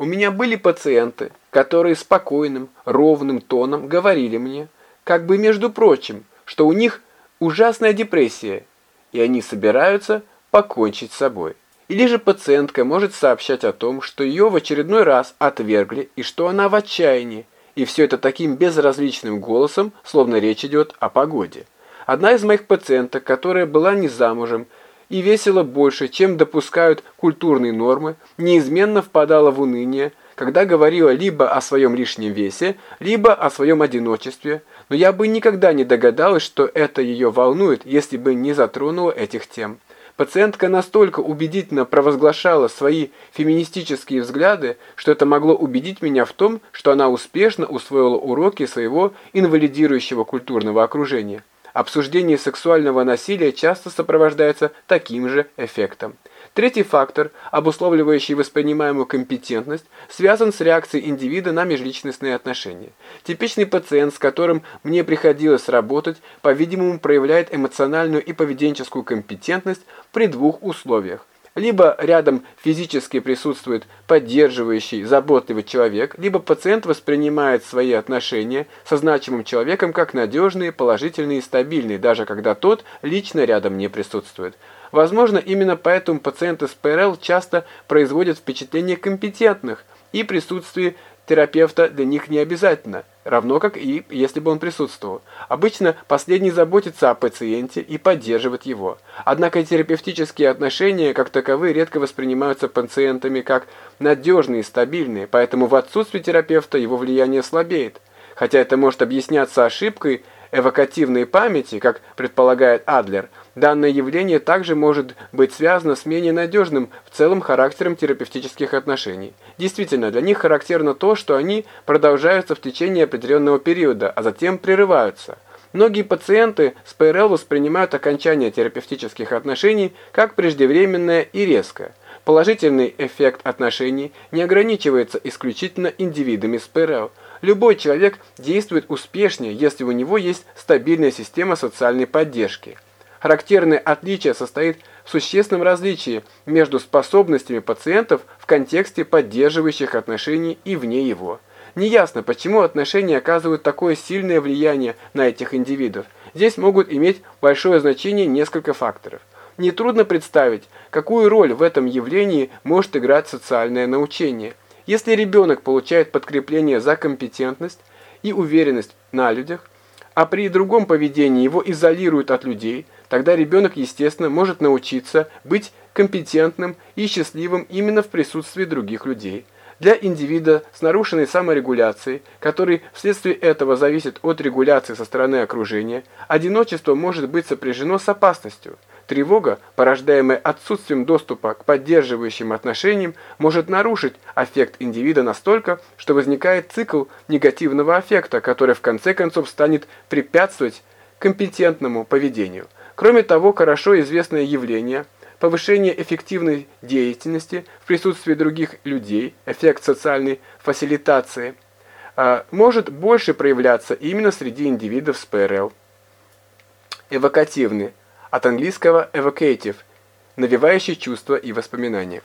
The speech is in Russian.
У меня были пациенты, которые спокойным, ровным тоном говорили мне, как бы между прочим, что у них ужасная депрессия, и они собираются покончить с собой. Или же пациентка может сообщать о том, что ее в очередной раз отвергли и что она в отчаянии, и все это таким безразличным голосом, словно речь идет о погоде. Одна из моих пациенток, которая была не замужем и весила больше, чем допускают культурные нормы, неизменно впадала в уныние, когда говорила либо о своем лишнем весе, либо о своем одиночестве, но я бы никогда не догадалась, что это ее волнует, если бы не затронула этих тем. Пациентка настолько убедительно провозглашала свои феминистические взгляды, что это могло убедить меня в том, что она успешно усвоила уроки своего инвалидирующего культурного окружения. Обсуждение сексуального насилия часто сопровождается таким же эффектом. Третий фактор, обусловливающий воспринимаемую компетентность, связан с реакцией индивида на межличностные отношения. Типичный пациент, с которым мне приходилось работать, по-видимому, проявляет эмоциональную и поведенческую компетентность при двух условиях. Либо рядом физически присутствует поддерживающий, заботливый человек, либо пациент воспринимает свои отношения со значимым человеком как надежные, положительные и стабильные, даже когда тот лично рядом не присутствует. Возможно, именно поэтому пациенты с ПРЛ часто производят впечатление компетентных, и присутствие терапевта для них не обязательно, равно как и если бы он присутствовал. Обычно последний заботится о пациенте и поддерживает его. Однако терапевтические отношения, как таковые, редко воспринимаются пациентами как надежные и стабильные, поэтому в отсутствии терапевта его влияние слабеет. Хотя это может объясняться ошибкой эвокативной памяти, как предполагает Адлер, данное явление также может быть связано с менее надежным в целом характером терапевтических отношений. Действительно, для них характерно то, что они продолжаются в течение определенного периода, а затем прерываются. Многие пациенты с ПРЛ воспринимают окончание терапевтических отношений как преждевременное и резкое. Положительный эффект отношений не ограничивается исключительно индивидами с ПРЛ. Любой человек действует успешнее, если у него есть стабильная система социальной поддержки. Характерное отличие состоит в существенном различии между способностями пациентов в контексте поддерживающих отношений и вне его. Неясно, почему отношения оказывают такое сильное влияние на этих индивидов. Здесь могут иметь большое значение несколько факторов. Нетрудно представить, какую роль в этом явлении может играть социальное научение. Если ребенок получает подкрепление за компетентность и уверенность на людях, а при другом поведении его изолируют от людей, тогда ребенок, естественно, может научиться быть компетентным и счастливым именно в присутствии других людей. Для индивида с нарушенной саморегуляцией, который вследствие этого зависит от регуляции со стороны окружения, одиночество может быть сопряжено с опасностью – Тревога, порождаемая отсутствием доступа к поддерживающим отношениям, может нарушить аффект индивида настолько, что возникает цикл негативного аффекта, который в конце концов станет препятствовать компетентному поведению. Кроме того, хорошо известное явление – повышение эффективной деятельности в присутствии других людей, эффект социальной фасилитации, а, может больше проявляться именно среди индивидов с ПРЛ. Эвокативный от английского evocative, навевающий чувства и воспоминания.